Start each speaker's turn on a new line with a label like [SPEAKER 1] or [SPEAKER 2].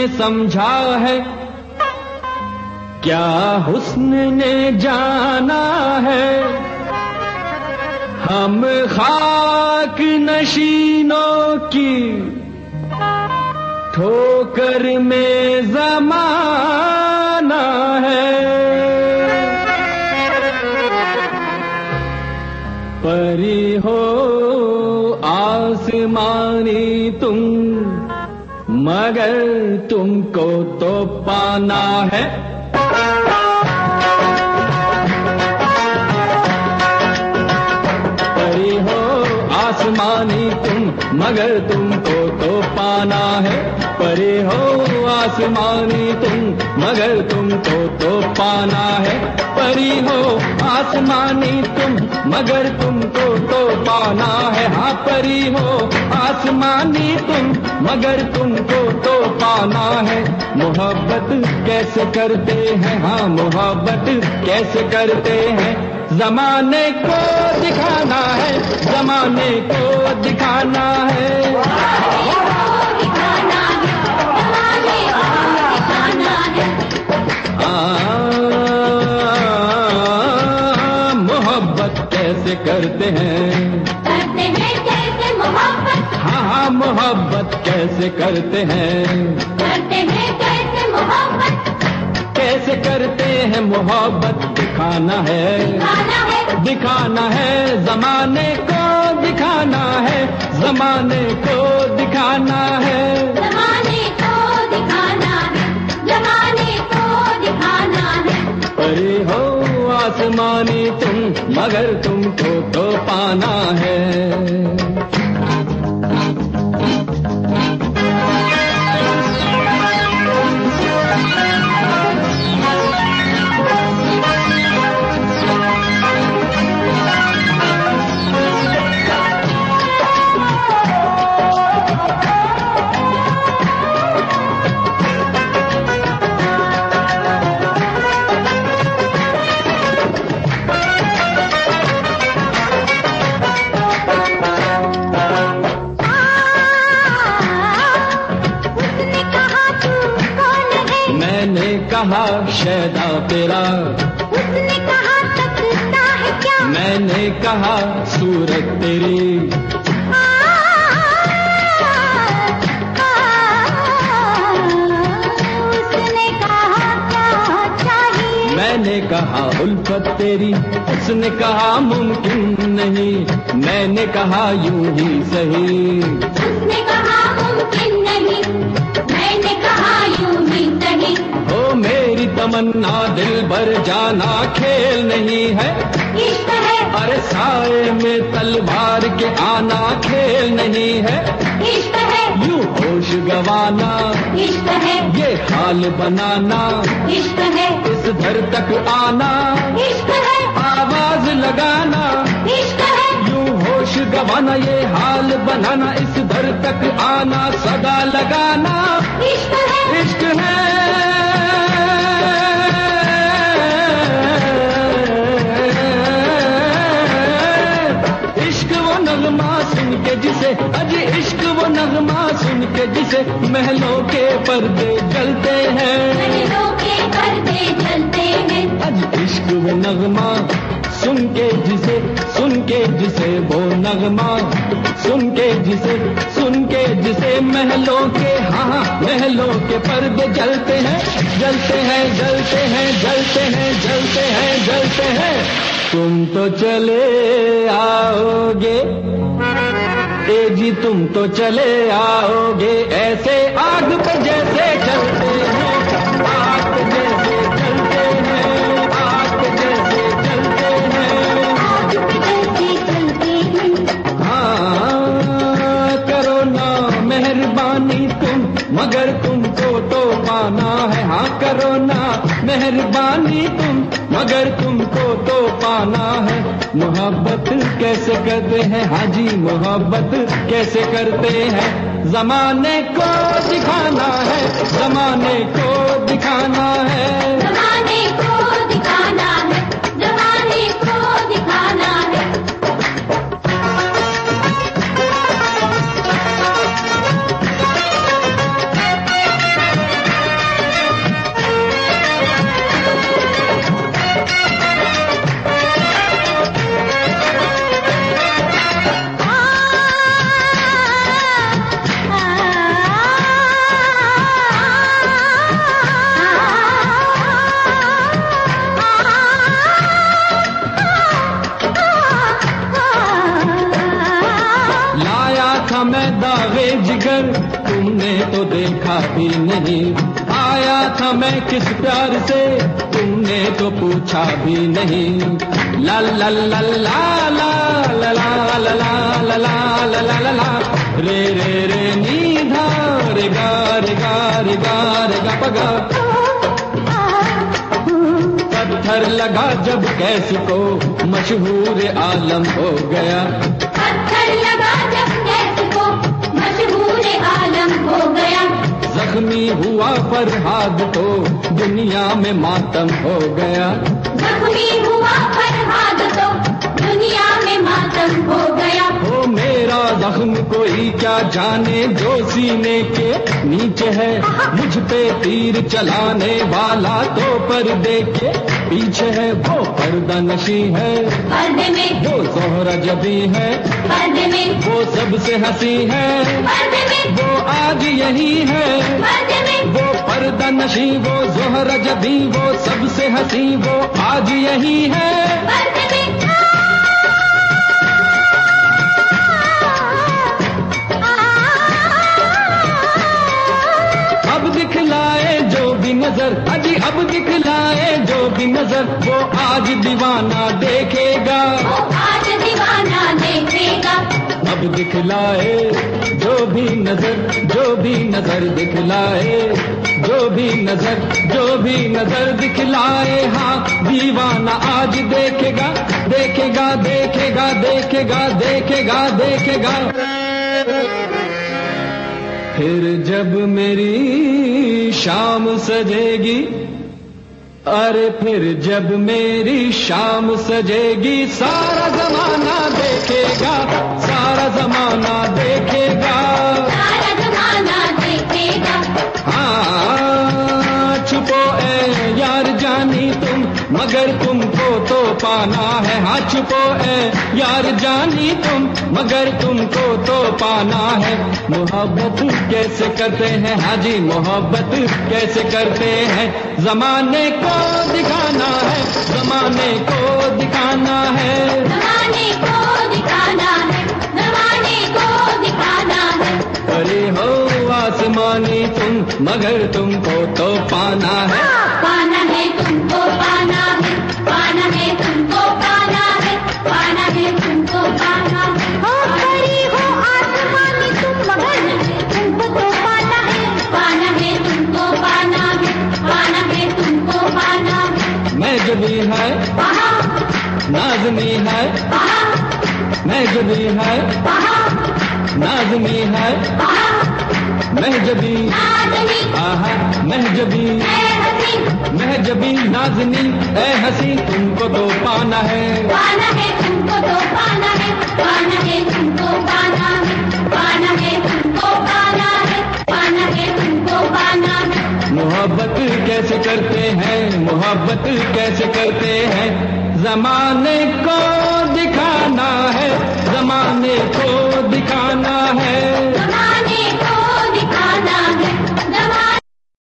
[SPEAKER 1] ने समझा है। क्या हुस्न ने जाना है? हम खाक नशीनों की ठोकर में जमाना है। परी हो आसमानी तुम मगर तुमको तो पाना है। आसमानी तुम, मगर तुमको तो पाना है। परे हो आसमानी तुम, मगर तुमको तो पाना है। परी हो आसमानी तुम, मगर तुमको तो पाना है। हाँ परी हो आसमानी तुम, मगर तुमको तो पाना है। मोहब्बत कैसे करते हैं? हाँ मोहब्बत कैसे करते हैं? जमाने को दिखाना है जमाने को दिखाना है। मोहब्बत कैसे करते हैं?
[SPEAKER 2] करते हैं कैसे मोहब्बत?
[SPEAKER 1] हाँ हाँ मोहब्बत कैसे करते हैं?
[SPEAKER 2] करते हैं कैसे
[SPEAKER 1] करते हैं मोहब्बत? दिखाना है। दिखाना है। जमाने को दिखाना है। जमाने को दिखाना है।
[SPEAKER 2] जमाने को दिखाना है। जमाने को दिखाना है।
[SPEAKER 1] परे हो आसमानी तुम मगर तुमको तो पाना है। मैंने कहा शैदा तेरा।
[SPEAKER 2] उसने कहा सकता है क्या?
[SPEAKER 1] मैंने कहा सूरत तेरी।
[SPEAKER 2] आ, आ, उसने कहा क्या चाहिए?
[SPEAKER 1] मैंने कहा उल्फत तेरी। उसने कहा मुमकिन नहीं। मैंने कहा यूँ ही सही।
[SPEAKER 2] उसने कहा मुमकिन नहीं। मैंने कहा यूँ
[SPEAKER 1] तमन्ना दिल भर जाना खेल नहीं है।
[SPEAKER 2] है।
[SPEAKER 1] अरे साए में तलवार के आना खेल नहीं है।
[SPEAKER 2] है।
[SPEAKER 1] यूँ होश गवाना।
[SPEAKER 2] है।
[SPEAKER 1] ये हाल बनाना।
[SPEAKER 2] है।
[SPEAKER 1] इस घर तक आना।
[SPEAKER 2] है।
[SPEAKER 1] आवाज़ लगाना।
[SPEAKER 2] है।
[SPEAKER 1] यूँ होश गवाना। ये हाल बनाना। इस घर तक आना। सदा लगाना।
[SPEAKER 2] इश्क
[SPEAKER 1] सुन महलों के पर्दे जलते हैं।
[SPEAKER 2] महलों के पर्दे जलते हैं।
[SPEAKER 1] इश्क वो नगमा सुन के जिसे सुन के जिसे वो नगमा सुन के जिसे सुन के जिसे महलों के हाँ हाँ, महलों के पर्दे जलते हैं जलते हैं जलते हैं जलते हैं जलते हैं जलते हैं। तुम तो चले आओगे। ए जी तुम तो चले आओगे ऐसे आग पे जैसे चलते हैं आग पे जैसे चलते हैं आग पे जैसे चलते हैं।
[SPEAKER 2] आग पे जैसे चलते हैं।
[SPEAKER 1] हाँ करो ना मेहरबानी तुम मगर तुमको तो पाना है। हाँ करो ना मेहरबानी तुम मगर तुमको तो पाना है। मोहब्बत कैसे करते हैं? हाजी मोहब्बत कैसे करते हैं? जमाने को दिखाना है, जमाने को दिखाना है।
[SPEAKER 2] जमाने को
[SPEAKER 1] भी नहीं आया था मैं किस प्यार से तुमने तो पूछा भी नहीं ला ला ला ला ला ला ला ला ला ला ला ला ला ला ला रे रे रे नी रे गा रे गा रे गा रे गा पगा पत्थर लगा जब कैस को मशहूर आलम हो गया जख्मी हुआ फरहाद तो दुनिया में मातम हो गया।
[SPEAKER 2] जख्मी
[SPEAKER 1] जख्म कोई क्या जाने जो सीने के नीचे है? मुझ पे तीर चलाने वाला तो पर्दे के पीछे है। वो पर्दा नशी है।
[SPEAKER 2] पर्दे में
[SPEAKER 1] वो जोहरा जबी है।
[SPEAKER 2] पर्दे में
[SPEAKER 1] वो सबसे हँसी है।
[SPEAKER 2] पर्दे में
[SPEAKER 1] वो आज यही है।
[SPEAKER 2] पर्दे में
[SPEAKER 1] वो पर्दा नशी वो जोहरा जबी वो सबसे हँसी वो आज यही है।
[SPEAKER 2] पर्दे में
[SPEAKER 1] दिखलाए जो भी नज़र अजी अब दिखलाए जो भी नज़र वो आज दीवाना देखेगा।
[SPEAKER 2] वो आज दीवाना देखेगा।
[SPEAKER 1] अब दिखलाए जो भी नज़र जो भी नज़र दिखलाए जो भी नज़र जो भी नज़र दिखलाए हाँ दीवाना आज देखेगा देखेगा देखेगा देखेगा देखेगा देखेगा। फिर जब मेरी शाम सजेगी अरे फिर जब मेरी शाम सजेगी सारा जमाना देखेगा सारा जमाना देखेगा।
[SPEAKER 2] सारा जमाना देखेगा।
[SPEAKER 1] हाँ छुपो ए यार जानी तुम मगर तुमको तो पाना है हाँ छुपो ए यार जानी तुम मगर तुमको तो पाना है। मोहब्बत कैसे करते हैं हाजी मोहब्बत कैसे करते हैं? जमाने को दिखाना है जमाने को दिखाना है।
[SPEAKER 2] जमाने को दिखाना है जमाने को दिखाना है।
[SPEAKER 1] अरे हो आसमानी तुम मगर तुमको तो पाना है।
[SPEAKER 2] पाना है।
[SPEAKER 1] मैं है। नाजमी है।
[SPEAKER 2] वहाँ
[SPEAKER 1] मैं जबी है नाजमी है। महजबी आहा महजबी महजबी नाजनी ए हसी, तुमको तो पाना है।
[SPEAKER 2] पाना है, तुमको तो पाना है। पाना है, तुमको पाना है। पाना है, तुमको
[SPEAKER 1] कैसे करते हैं? मोहब्बत कैसे करते हैं? जमाने को दिखाना है, जमाने को दिखाना है।